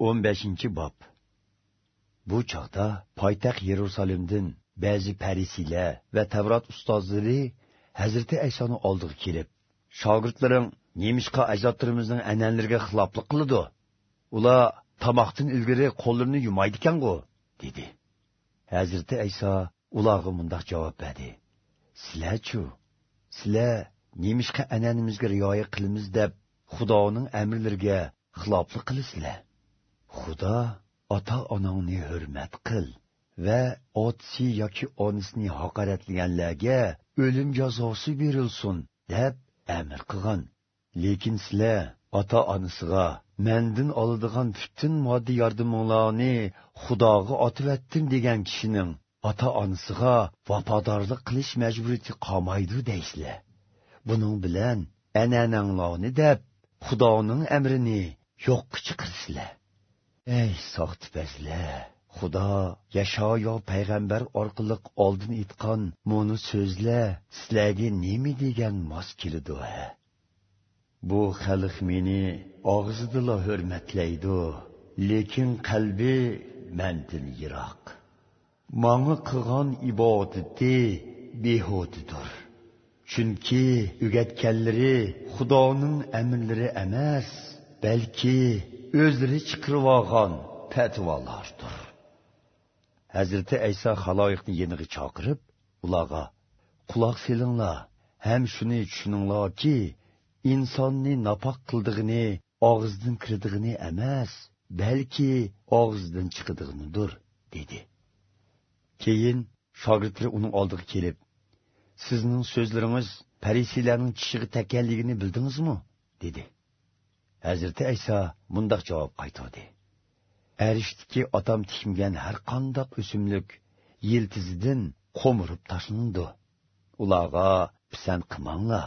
15 bob. Bu chog'da poytaxt yerusalimdan ba'zi parisilar va tavrot ustozlari hazrati aysoni oldiga kelib shogirdlaring nemishqa ajdodlarimizning an'analariga xiloflik qiladi ular tomoqdan ilgari qo'llarini yumaydikangu? dedi. Hazrati ayso ularga mundoq javob berdi. Sizlarchu sizlar nemishqa an'anamizga rioya qilamiz deb xudoning amrlariga xiloflik qilasizlar xudo ota onangni hurmat qil va otsi yoki onisini haqoratlaganlarga o'lim jazosi berilsin deb amr qilgan lekin sizlar ota onasiga mandin oladigan butun moddiy yordaminglarni xudoga otivatdim degan kishining ota onasiga vafodorlik qilish majburiyati qolmaydi deysizlar. Buning bilan an'ananglarni deb xudoning amrini yo'qqa chiqarsizlar ey soxtipazlar xudo yashoyo payg'ambar orqali oldin aytgan muni so'zlar sizlarga nima degan mos keladi ha bu xalq meni og'zidala hurmatlaydi lekin qalbi mandan yiroq manga qilgan ibodati behudidir chunki ugatganlari xudoning amirlari emas balki o'zlari chiqirib olgan patvolardir hazrati ayso haloyiqni yeniga chaqirib ularga quloq selinglar ham shuni tushuninglarki insonni napoq qildig'ini og'izdan kirdig'ini emas balki og'izdan chiqadig'inidir dedi. Keyin shogirdlari uning oldiga kelib sizning so'zlaringiz parisiylarning tishiga tekkanligini bildingizmi dedi. Hazrati ayso mundoq javob qaytardi. Arishdiki otam tikmagan har қандақ o'simlik елтізідін qo'mirib tashlandi. Ularga pisand qilmanglar.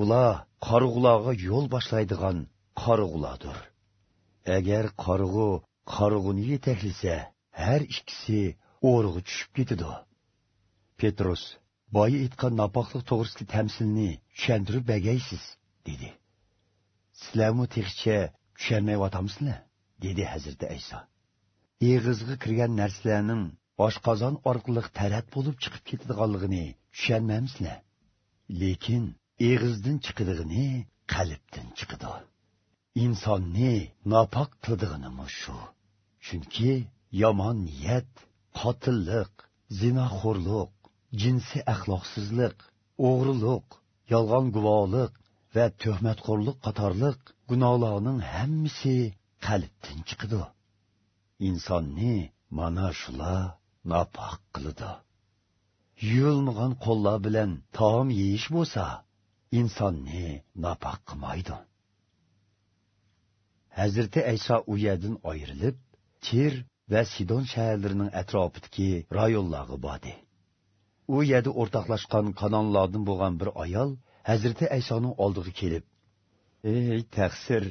Ular qarg'ularga yo'l boshlaydigan qarg'ulardir agar qarg'u qarg'uni yetaklasa har ikkisi o'rg'i tushib ketadi. Петрус, байы aytgan напақлық to'g'risidagi tamsilni tushuntirib бәгейсіз, dedi. Sizlarmi texcha tushunmayyotamsizlar dedi hazrati ayso. Eg'izga kirgan narsalarning oshqozon orqali tarat bo'lib chiqib ketadiganligini tushunmaymizlar lekin eg'izdan chiqadig'ini qalbdan chiqadi. Insonni nopoq qildig'inimi shu? Chunki yomon niyat qotillik zinoxo'rlik jinsiy axloqsizlik o'g'rilik yolg'on guvohlik va tuhmatxo'rlik qatorliq gunohlarning hammasi qalbdan chiqadi insonni mana şula nopoq qiladi Yığılmıgan kolla bilen taom yiyiş bo'lsa insonni nopoq qilmaydi. Hazrati ayso u yerdan ayrilib tir ve sidon şehirlerinin etrafıdaki rayonlarga badi. U yerda o'rtoqlashgan kanonlardan bo'lgan bir ayol hazrati aysoning oldiga kelib ey taqsir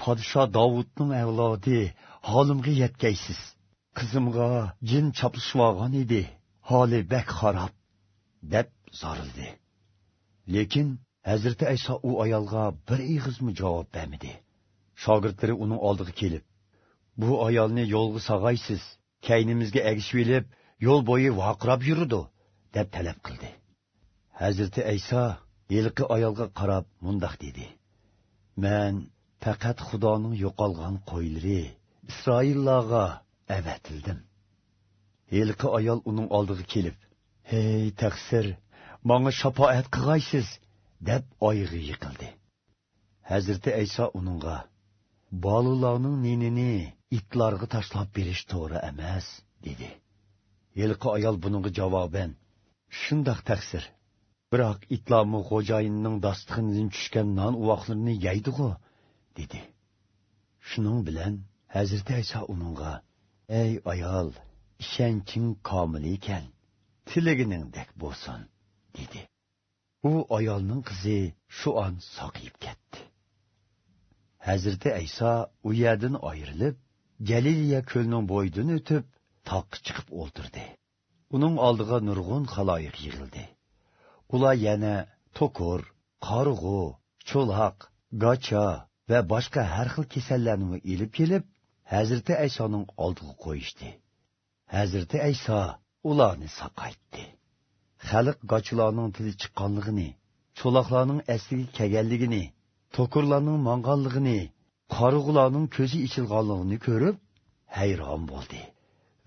podsho dovudning avlodi holimga yetkaysiz qizimga jin chopishvolgan edi holi bak xarob deb zorildi. Lekin hazrati ayso u ayolga bir ig'izmi javob bermadi. Shogirdlari uning oldiga kelib bu ayolni yo'lga sog'aysiz kaynimizga agishib elib yo'l bo'yi vaqirab yuridi deb talab qildi. Hazrati ayso yilqi ayolga qarab mundoq dedi. Man faqat xudoning yo'qolgan qo'ylari isroillarga avatildim. Yilqi ayol uning oldiga kelib hey taqsir manga shafoat qilg'aysiz deb oyig'i yiqildi. Hazrati ayso uningga bolalarning ninini itlarga tashlab berish to'g'ri emas dedi. Yilqi ayol buningga javoban shundoq taqsir. Biroq itlomi xo'jayinning dasturxonidan tushgan non uvoqlarini yeydigu dedi. Shuning bilan hazrati ayso uningga ey ayol ishonching komil ekan? Tilaginingdek bo'lsin dedi. U ayolning qizi shu on soqiyib ketdi. Hazrati ayso u yerdan ayrilib galiliya ko'lining bo'yidan o'tib toqqa chiqib o'ltirdi. Uning oldiga nurg'un xaloyiq yig'ildi. Ular yana to'kur qorg'u cho'loq gocha va boshqa har xil kasallarni ilib kelib hazrati aysoning oldiga qo'yishdi. Hazrati ayso ularni saqaytdi. Xalq gochilarning tili chiqqanligini cho'loqlarning asliga kelganligini to'kurlarning manganligini qorug'ularning ko'zi ichilganligini ko'rib hayron bo'ldi.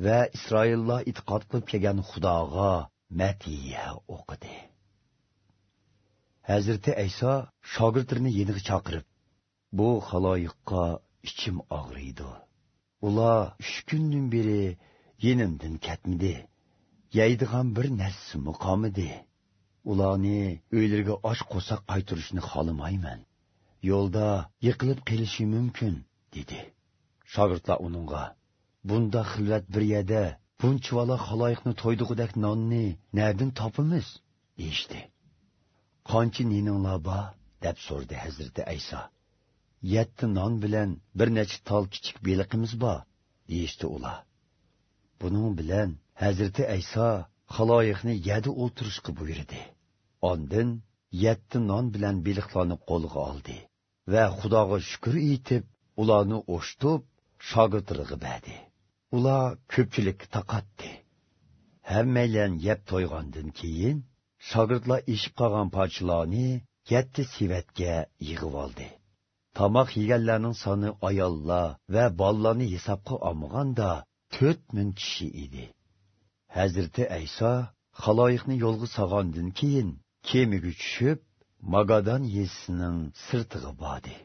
Va Исраилла e'tiqod qilib kelgan xudoga matiya o'qidi. Hazrati ayso shogirdlarini yeniga chaqirib bu haloyiqqa ichim og'riydi. Ular uch kundan beri yenimdan ketmidi Яйдиган bir нарса qolmidi ularni uylariga osh qo'saq qaytirishni xohlamayman yo'lda yiqilib qelishi mumkin dedi. Shogirdlar uningga bunda xilvat bir yerda bunchivala xaloyiqni to'ydig'idek nonni nadin topimiz? Deyishdi qancha neninglar bor deb so'rdi hazrati ayso yetti non bilan bir necha tol kichik beliqimiz bor deyishdi ular buning bilan hazrati ayso xaloyiqni yadi o'ltirishga buyurdi. Ondin yetti non bilan beliqlarni qo'lga oldi va xudoga shukur etib ularni o'shtib shogirdlariga berdi Ula ko'pchilik taqatdi. Hammaylan yeb to'ygandan keyin shogirdlar eshib qolgan pochlarni yetti sivatga yig'ib oldi. Tomoq yeganlarning soni ayollar va bolalarni hisobga olmaganda to'rt ming kishi edi. Hazrati ayso haloyiqni yo'lga solgandan keyin kemaga tushib magadan yesining sirtig'i bordi.